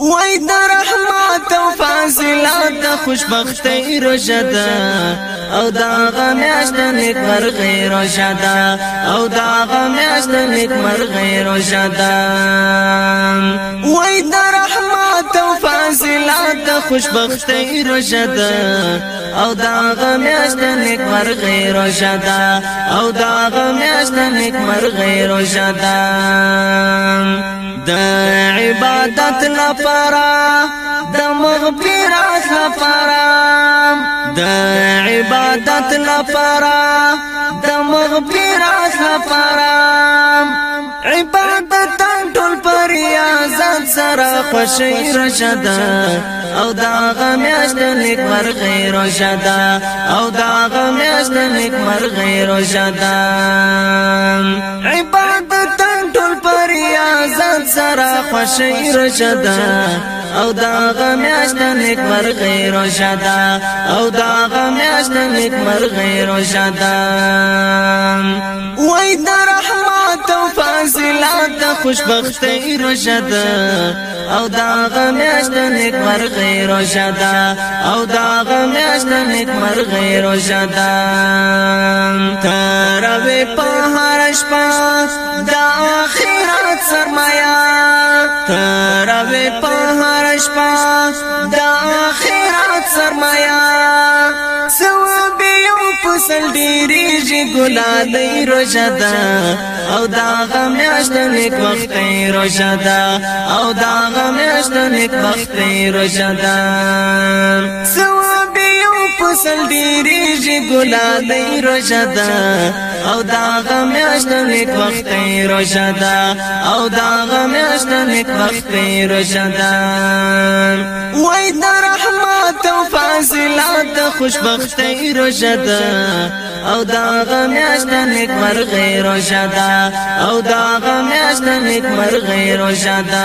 وای د رحمت او فاضلات د خوشبختۍ رشدا او دا غمیاشت نیک مرغې رشدا او دا غمیاشت نیک مرغې رشدا وای د رحمت او فاضلات د خوشبختۍ رشدا او دا غمیاشت نیک مرغې رشدا او دا غمیاشت نیک مرغې رشدا د عبادت لپاره د مغفرت لپاره د عبادت لپاره د مغفرت لپاره عبادت ټول پر یازان سره خوشی رشدا او دا غمیاشت نیک مرغی رشدا او دا غمیاشت نیک مرغی رشدا سرا خوشی رشدا او دا غمیاشت نیک مرغی رشدا او دا غمیاشت نیک مرغی رشدا وای دا رحمت او فضلات خوشبختی رشدا او دا غمیاشت نیک مرغی رشدا او دا غمیاشت نیک مرغی رشدا تراوی په هر شپه د اخرت سرمایه تراوی په هر شپه د اخرت سرمایا سواب یو فصل ډیری جی ګلا دی روشدا او دا غمیاشت نیک وخت دی روشدا او دا غمیاشت نیک وخت دی روشدا فصل ډېری جی ګلالۍ روشدا او دا غم اشتن یک وخت روشدا او دا غم اشتن یک وخت روشدا وای د رحمت او فاصلات خوشبخت روشدا او دا غم اشتن یک مرغ روشدا او دا غم اشتن یک مرغ روشدا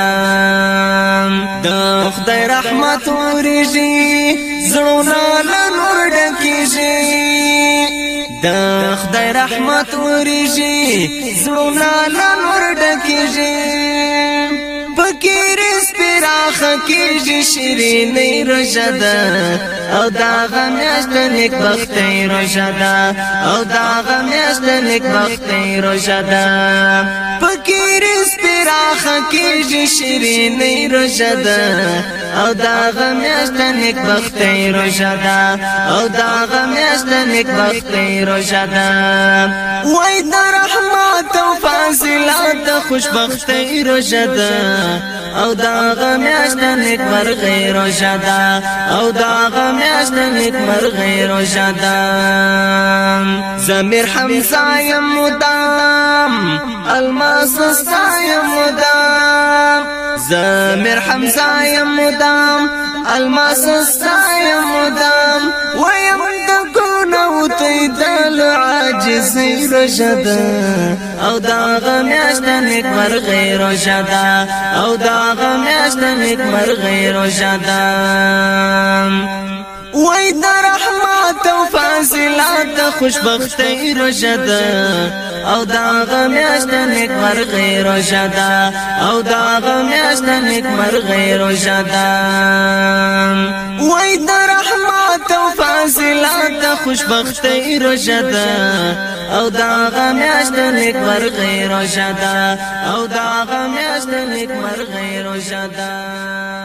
د خدای رحمت ورږي زړونه وريږي د خدای رحمت وريږي زړونه نن ورډکیږي فقیر سپراخ کیږي شیرینې رشدا او دا غمیاشت نیک بختې رشدا او دا غمیاشت نیک بختې رشدا پکې رسپی راخه کېږي شیرینې روژه ده او دا غمیاشته نیک بختې روژه ده او دا غمیاشته نیک بختې روژه ده وای د رحمت او خوشبختی روشه جدا او دا غمیاشت نیک غیر روشه جدا او دا غمیاشت نیک غیر روشه جدا زمیر حمزه یم مدام الماس سایم مدام زمیر حمزه یم مدام الماس سایم عاجزی روشد او دا غمیاشت نیک مرغی روشد او دا غمیاشت نیک مرغی روشد وای دا رحمت او فاصلات خوشبختی روشد او دا غمیاشت نیک مرغی روشد او دا غمیاشت نیک مرغی روشد وای دا خوشبختی روشا دا او دا غمیاشت نیک مرغی روشا دا او دا غمیاشت نیک مرغی روشا دا